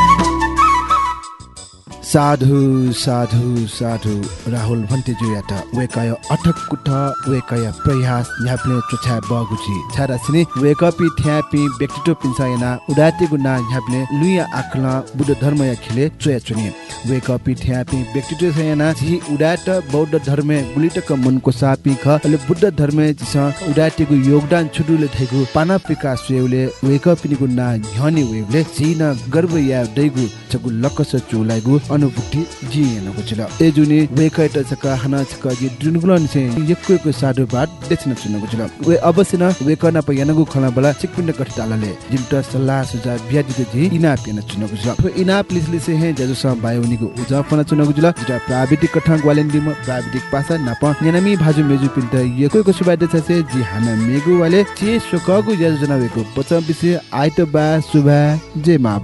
साधु साधु साधु। राहुल भन्ते जुयाट वेकाय अठक कुठ वेकाय प्रयास। न्याप्ले चोछा बगुची। छारा सिने वेकपि थ्यापि व्यक्तित्व पिन्सायना उडाते गुना न्याप्ले लुया आखला बुद्ध धर्म या खिले चोया चुने वेकपि थ्यापि व्यक्तित्व सयना झि उडाट बौद्ध धर्म गुलिटक मनको सापि ख अले बुद्ध धर्म जिस उडाटेको योगदान छुडुले थेगु पानापिका सुयौले वेकपि गुना ह्यने वेवले झिन गर्व या दैगु चगु लकस चुलाइगु अनुभूति जी नको छिल ए जुनि वेकैट चक हना चक गि दुनुगुलन से यक्को साधु बात देछन चुनको छिल वे अवश्य न वेकना प यनगु खला बला चिकपिन्ड कठि तालले जिमट सल्लाह सुझाव ब्यादिको जी इना पेन चुनको छिल फो इना प्लिस लिसे हे जजु सम बायोनिको उजा पन छिल जिटा प्राविधिक कठा ग्वालेन्डिम प्राविधिक पासा नप नेनामी भाजु मेजु पिन्त यकोको सुबादे छसे जी हाना मेगु वाले चे सोकगु जजना वेको पचम बिसे आइतबा सुभा जे मा